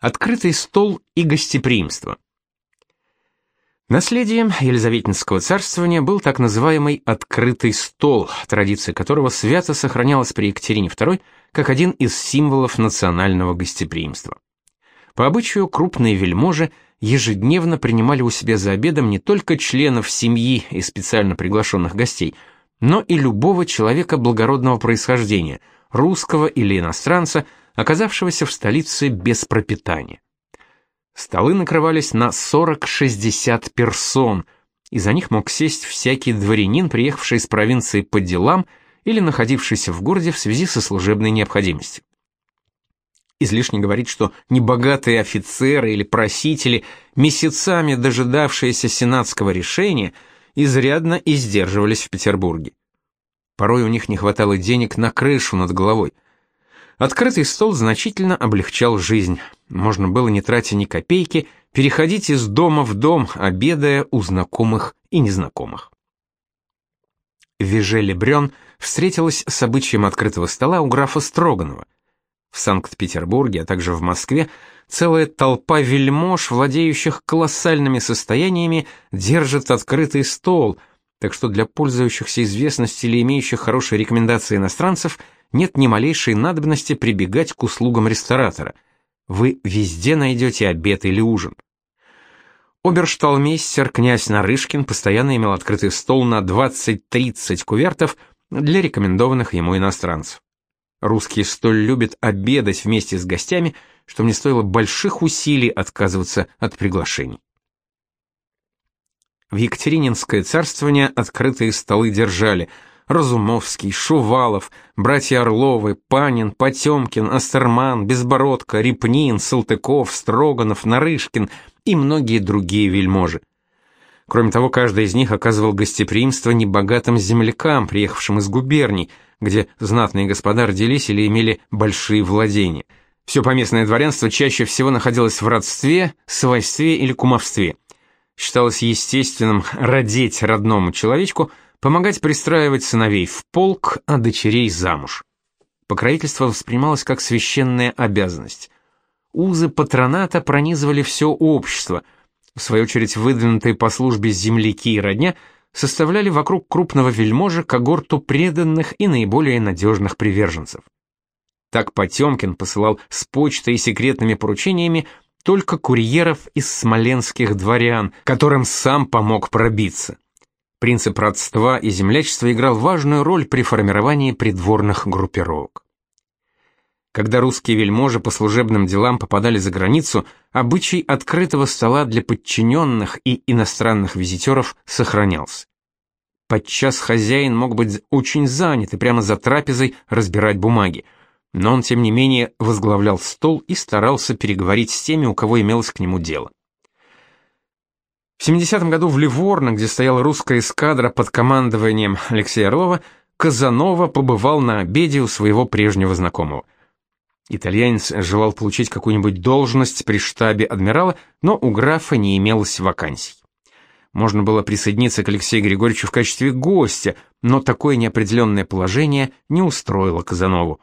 Открытый стол и гостеприимство. Наследием Елизаветинского царствования был так называемый «открытый стол», традиция которого свято сохранялась при Екатерине II как один из символов национального гостеприимства. По обычаю крупные вельможи ежедневно принимали у себя за обедом не только членов семьи и специально приглашенных гостей, но и любого человека благородного происхождения, русского или иностранца – оказавшегося в столице без пропитания. Столы накрывались на 40-60 персон, и за них мог сесть всякий дворянин, приехавший из провинции по делам или находившийся в городе в связи со служебной необходимостью. Излишне говорить, что небогатые офицеры или просители, месяцами дожидавшиеся сенатского решения, изрядно издерживались в Петербурге. Порой у них не хватало денег на крышу над головой – Открытый стол значительно облегчал жизнь. Можно было, не тратя ни копейки, переходить из дома в дом, обедая у знакомых и незнакомых. Веже Лебрен встретилась с обычаем открытого стола у графа Строганова. В Санкт-Петербурге, а также в Москве, целая толпа вельмож, владеющих колоссальными состояниями, держит открытый стол, так что для пользующихся известностью или имеющих хорошие рекомендации иностранцев – нет ни малейшей надобности прибегать к услугам ресторатора. Вы везде найдете обед или ужин. Обершталмейстер князь Нарышкин постоянно имел открытый стол на 20-30 кувертов для рекомендованных ему иностранцев. Русские столь любят обедать вместе с гостями, что мне стоило больших усилий отказываться от приглашений. В Екатерининское царствование открытые столы держали – Разумовский, Шувалов, братья Орловы, Панин, Потемкин, Астерман, Безбородко, Репнин, Салтыков, Строганов, Нарышкин и многие другие вельможи. Кроме того, каждый из них оказывал гостеприимство небогатым землякам, приехавшим из губерний, где знатные господа родились или имели большие владения. Все поместное дворянство чаще всего находилось в родстве, свойстве или кумовстве. Считалось естественным родить родному человечку – помогать пристраивать сыновей в полк, а дочерей замуж. Покровительство воспринималось как священная обязанность. Узы патроната пронизывали все общество. В свою очередь, выдвинутые по службе земляки и родня составляли вокруг крупного вельможа когорту преданных и наиболее надежных приверженцев. Так Потемкин посылал с почтой и секретными поручениями только курьеров из смоленских дворян, которым сам помог пробиться. Принцип родства и землячества играл важную роль при формировании придворных группировок. Когда русские вельможи по служебным делам попадали за границу, обычай открытого стола для подчиненных и иностранных визитеров сохранялся. Подчас хозяин мог быть очень занят и прямо за трапезой разбирать бумаги, но он, тем не менее, возглавлял стол и старался переговорить с теми, у кого имелось к нему дело. В 70-м году в Ливорно, где стояла русская эскадра под командованием Алексея Орлова, Казанова побывал на обеде у своего прежнего знакомого. Итальянец желал получить какую-нибудь должность при штабе адмирала, но у графа не имелось вакансий. Можно было присоединиться к Алексею Григорьевичу в качестве гостя, но такое неопределенное положение не устроило Казанову.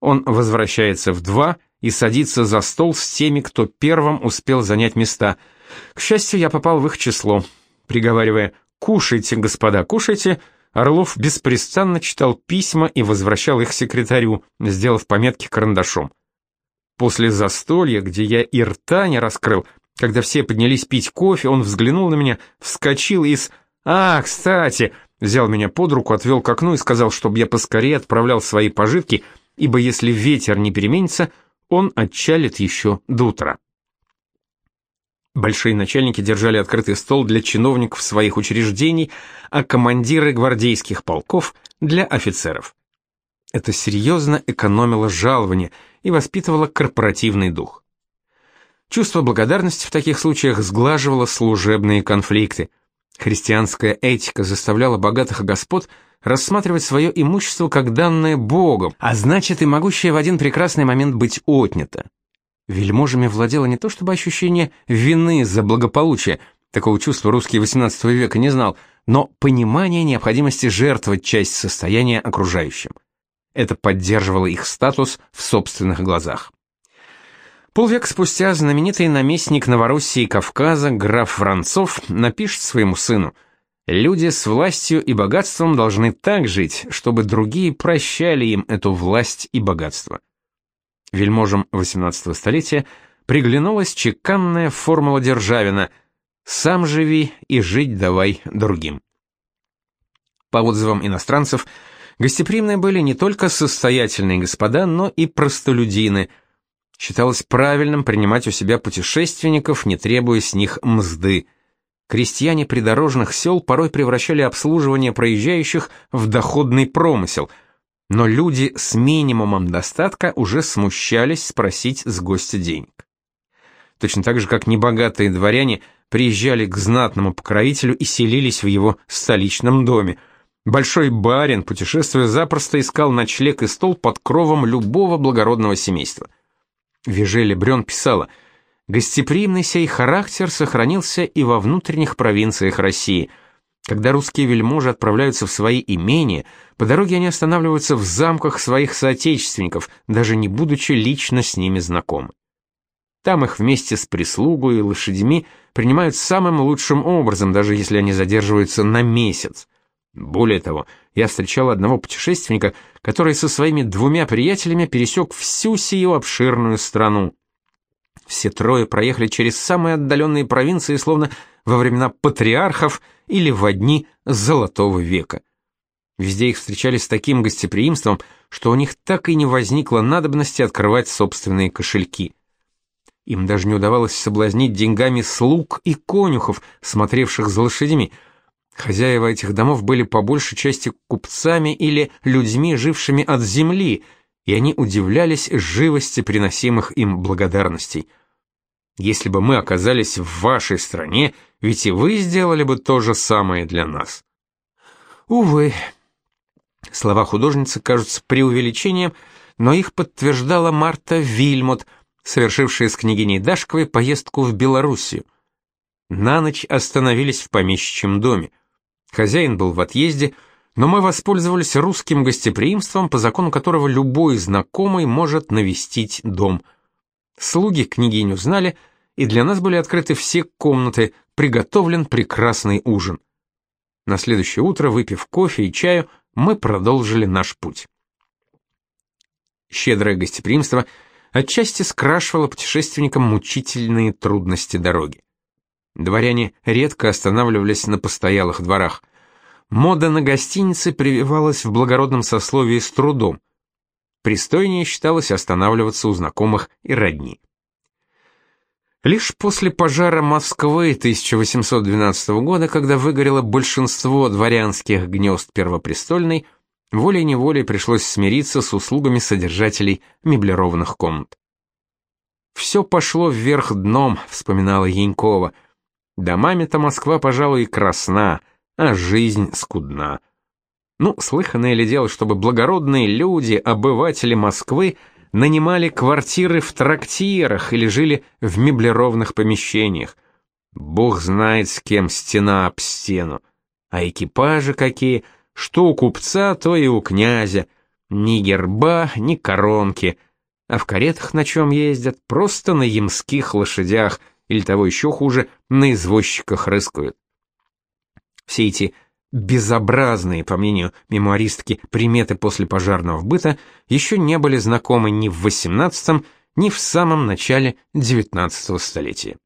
Он возвращается в два и садится за стол с теми, кто первым успел занять места – к счастью, я попал в их число. Приговаривая «Кушайте, господа, кушайте», Орлов беспрестанно читал письма и возвращал их секретарю, сделав пометки карандашом. После застолья, где я и рта не раскрыл, когда все поднялись пить кофе, он взглянул на меня, вскочил и с «А, кстати!» взял меня под руку, отвел к окну и сказал, чтобы я поскорее отправлял свои пожитки, ибо если ветер не переменится, он отчалит еще до утра. Большие начальники держали открытый стол для чиновников своих учреждений, а командиры гвардейских полков – для офицеров. Это серьезно экономило жалование и воспитывало корпоративный дух. Чувство благодарности в таких случаях сглаживало служебные конфликты. Христианская этика заставляла богатых господ рассматривать свое имущество как данное Богом, а значит и могущее в один прекрасный момент быть отнято. Вельможами владело не то чтобы ощущение вины за благополучие, такого чувства русский XVIII века не знал, но понимание необходимости жертвовать часть состояния окружающим. Это поддерживало их статус в собственных глазах. Полвека спустя знаменитый наместник Новороссии и Кавказа граф Воронцов напишет своему сыну «Люди с властью и богатством должны так жить, чтобы другие прощали им эту власть и богатство». Вельможам XVIII столетия приглянулась чеканная формула Державина «Сам живи и жить давай другим». По отзывам иностранцев, гостеприимные были не только состоятельные господа, но и простолюдины – Считалось правильным принимать у себя путешественников, не требуя с них мзды. Крестьяне придорожных сел порой превращали обслуживание проезжающих в доходный промысел, но люди с минимумом достатка уже смущались спросить с гостя денег. Точно так же, как небогатые дворяне приезжали к знатному покровителю и селились в его столичном доме. Большой барин, путешествуя запросто, искал ночлег и стол под кровом любого благородного семейства. Вежели Брён писала, «Гостеприимный сей характер сохранился и во внутренних провинциях России. Когда русские вельможи отправляются в свои имения, по дороге они останавливаются в замках своих соотечественников, даже не будучи лично с ними знакомы. Там их вместе с прислугой и лошадьми принимают самым лучшим образом, даже если они задерживаются на месяц. Более того, я встречал одного путешественника, который со своими двумя приятелями пересек всю сию обширную страну. Все трое проехали через самые отдаленные провинции, словно во времена патриархов или в дни Золотого века. Везде их встречали с таким гостеприимством, что у них так и не возникло надобности открывать собственные кошельки. Им даже не удавалось соблазнить деньгами слуг и конюхов, смотревших за лошадьми – Хозяева этих домов были по большей части купцами или людьми, жившими от земли, и они удивлялись живости приносимых им благодарностей. Если бы мы оказались в вашей стране, ведь и вы сделали бы то же самое для нас. Увы. Слова художницы кажутся преувеличением, но их подтверждала Марта Вильмот, совершившая с княгиней Дашковой поездку в Белоруссию. На ночь остановились в помещичьем доме. Хозяин был в отъезде, но мы воспользовались русским гостеприимством, по закону которого любой знакомый может навестить дом. Слуги княгиню знали, и для нас были открыты все комнаты, приготовлен прекрасный ужин. На следующее утро, выпив кофе и чаю, мы продолжили наш путь. Щедрое гостеприимство отчасти скрашивало путешественникам мучительные трудности дороги. Дворяне редко останавливались на постоялых дворах. Мода на гостиницы прививалась в благородном сословии с трудом. Пристойнее считалось останавливаться у знакомых и родни. Лишь после пожара Москвы 1812 года, когда выгорело большинство дворянских гнезд Первопрестольной, волей-неволей пришлось смириться с услугами содержателей меблированных комнат. «Все пошло вверх дном», — вспоминала Янькова, — Домами-то Москва, пожалуй, и красна, а жизнь скудна. Ну, слыханное ли дело, чтобы благородные люди, обыватели Москвы, нанимали квартиры в трактирах или жили в меблированных помещениях. Бог знает, с кем стена об стену. А экипажи какие, что у купца, то и у князя. Ни герба, ни коронки. А в каретах на чем ездят? Просто на ямских лошадях — или того еще хуже, на извозчиках рыскают. Все эти безобразные, по мнению мемуаристки, приметы после пожарного быта еще не были знакомы ни в XVIII, ни в самом начале XIX столетия.